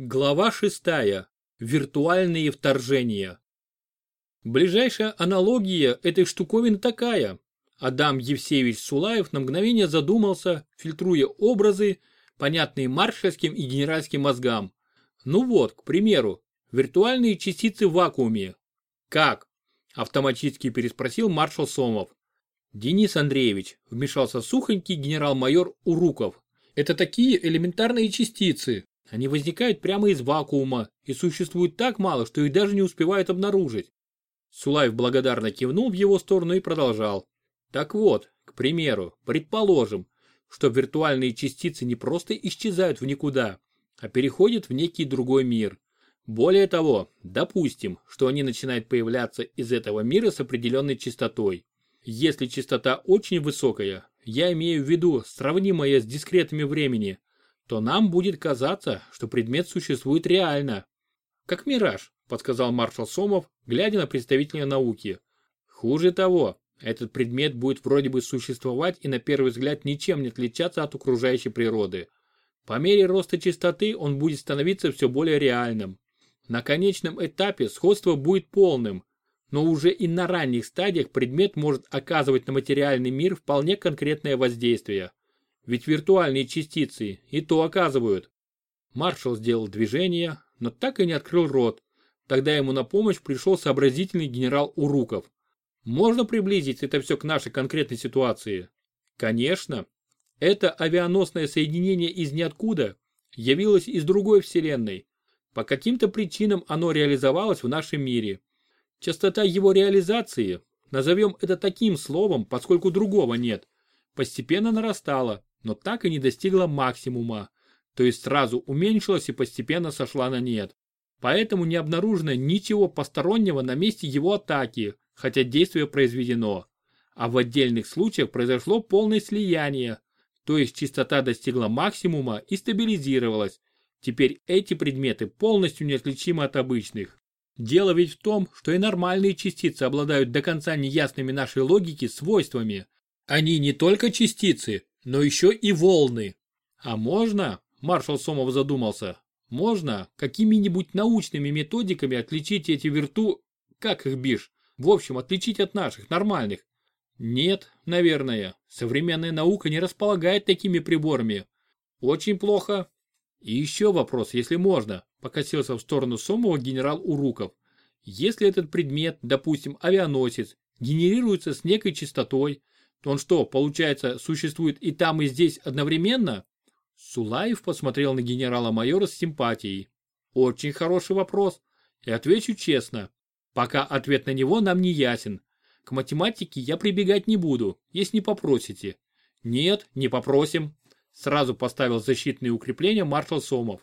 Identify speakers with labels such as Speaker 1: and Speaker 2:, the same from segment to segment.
Speaker 1: Глава 6. Виртуальные вторжения. Ближайшая аналогия этой штуковины такая. Адам Евсеевич Сулаев на мгновение задумался, фильтруя образы, понятные маршальским и генеральским мозгам. Ну вот, к примеру, виртуальные частицы в вакууме. Как? Автоматически переспросил маршал Сомов. Денис Андреевич, вмешался сухонький генерал-майор Уруков. Это такие элементарные частицы, они возникают прямо из вакуума и существуют так мало, что их даже не успевают обнаружить. Сулаев благодарно кивнул в его сторону и продолжал. Так вот, к примеру, предположим, что виртуальные частицы не просто исчезают в никуда, а переходят в некий другой мир. Более того, допустим, что они начинают появляться из этого мира с определенной частотой. Если частота очень высокая, я имею в виду сравнимая с дискретами времени, то нам будет казаться, что предмет существует реально. Как мираж, подсказал маршал Сомов, глядя на представителя науки. Хуже того, этот предмет будет вроде бы существовать и на первый взгляд ничем не отличаться от окружающей природы. По мере роста частоты он будет становиться все более реальным. На конечном этапе сходство будет полным, но уже и на ранних стадиях предмет может оказывать на материальный мир вполне конкретное воздействие. Ведь виртуальные частицы и то оказывают. Маршал сделал движение, но так и не открыл рот. Тогда ему на помощь пришел сообразительный генерал Уруков. Можно приблизить это все к нашей конкретной ситуации? Конечно. Это авианосное соединение из ниоткуда явилось из другой вселенной. По каким-то причинам оно реализовалось в нашем мире. Частота его реализации, назовем это таким словом, поскольку другого нет, постепенно нарастала но так и не достигла максимума, то есть сразу уменьшилась и постепенно сошла на нет. Поэтому не обнаружено ничего постороннего на месте его атаки, хотя действие произведено. А в отдельных случаях произошло полное слияние, то есть частота достигла максимума и стабилизировалась. Теперь эти предметы полностью неотличимы от обычных. Дело ведь в том, что и нормальные частицы обладают до конца неясными нашей логике свойствами. Они не только частицы, но еще и волны. А можно, маршал Сомов задумался, можно какими-нибудь научными методиками отличить эти вирту... Как их бишь? В общем, отличить от наших, нормальных. Нет, наверное, современная наука не располагает такими приборами. Очень плохо. И еще вопрос, если можно, покосился в сторону Сомова генерал Уруков. Если этот предмет, допустим, авианосец, генерируется с некой частотой, то он что, получается, существует и там, и здесь одновременно? Сулаев посмотрел на генерала-майора с симпатией. Очень хороший вопрос. И отвечу честно. Пока ответ на него нам не ясен. К математике я прибегать не буду, если не попросите. Нет, не попросим. Сразу поставил защитные укрепления маршал Сомов.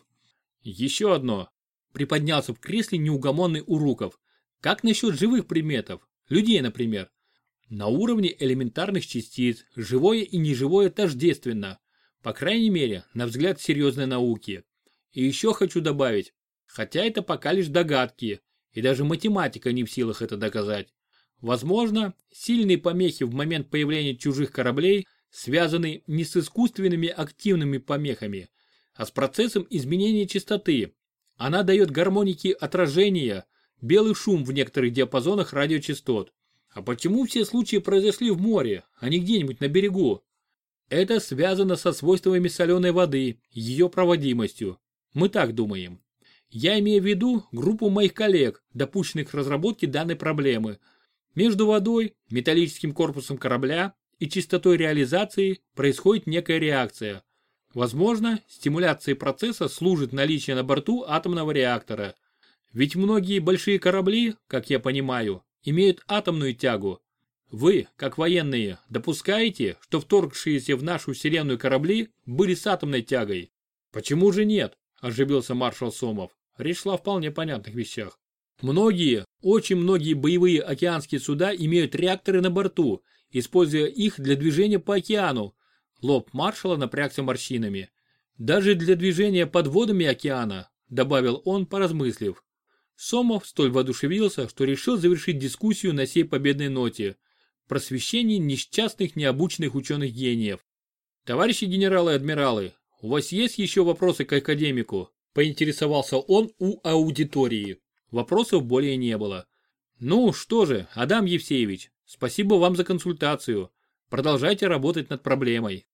Speaker 1: Еще одно. Приподнялся в кресле неугомонный Уруков. Как насчет живых предметов? Людей, например. На уровне элементарных частиц живое и неживое тождественно, по крайней мере, на взгляд серьезной науки. И еще хочу добавить, хотя это пока лишь догадки, и даже математика не в силах это доказать. Возможно, сильные помехи в момент появления чужих кораблей связаны не с искусственными активными помехами, а с процессом изменения частоты. Она дает гармоники отражения, белый шум в некоторых диапазонах радиочастот. А почему все случаи произошли в море, а не где-нибудь на берегу? Это связано со свойствами соленой воды, ее проводимостью. Мы так думаем. Я имею в виду группу моих коллег, допущенных к разработке данной проблемы. Между водой, металлическим корпусом корабля и частотой реализации происходит некая реакция. Возможно, стимуляцией процесса служит наличие на борту атомного реактора. Ведь многие большие корабли, как я понимаю, имеют атомную тягу. Вы, как военные, допускаете, что вторгшиеся в нашу вселенную корабли были с атомной тягой? Почему же нет? Оживился маршал Сомов. Речь шла о вполне понятных вещах. Многие, очень многие боевые океанские суда имеют реакторы на борту, используя их для движения по океану. Лоб маршала напрягся морщинами. Даже для движения под водами океана, добавил он, поразмыслив. Сомов столь воодушевился, что решил завершить дискуссию на сей победной ноте. Просвещение несчастных необученных ученых-гениев. Товарищи генералы и адмиралы, у вас есть еще вопросы к академику? Поинтересовался он у аудитории. Вопросов более не было. Ну что же, Адам Евсеевич, спасибо вам за консультацию. Продолжайте работать над проблемой.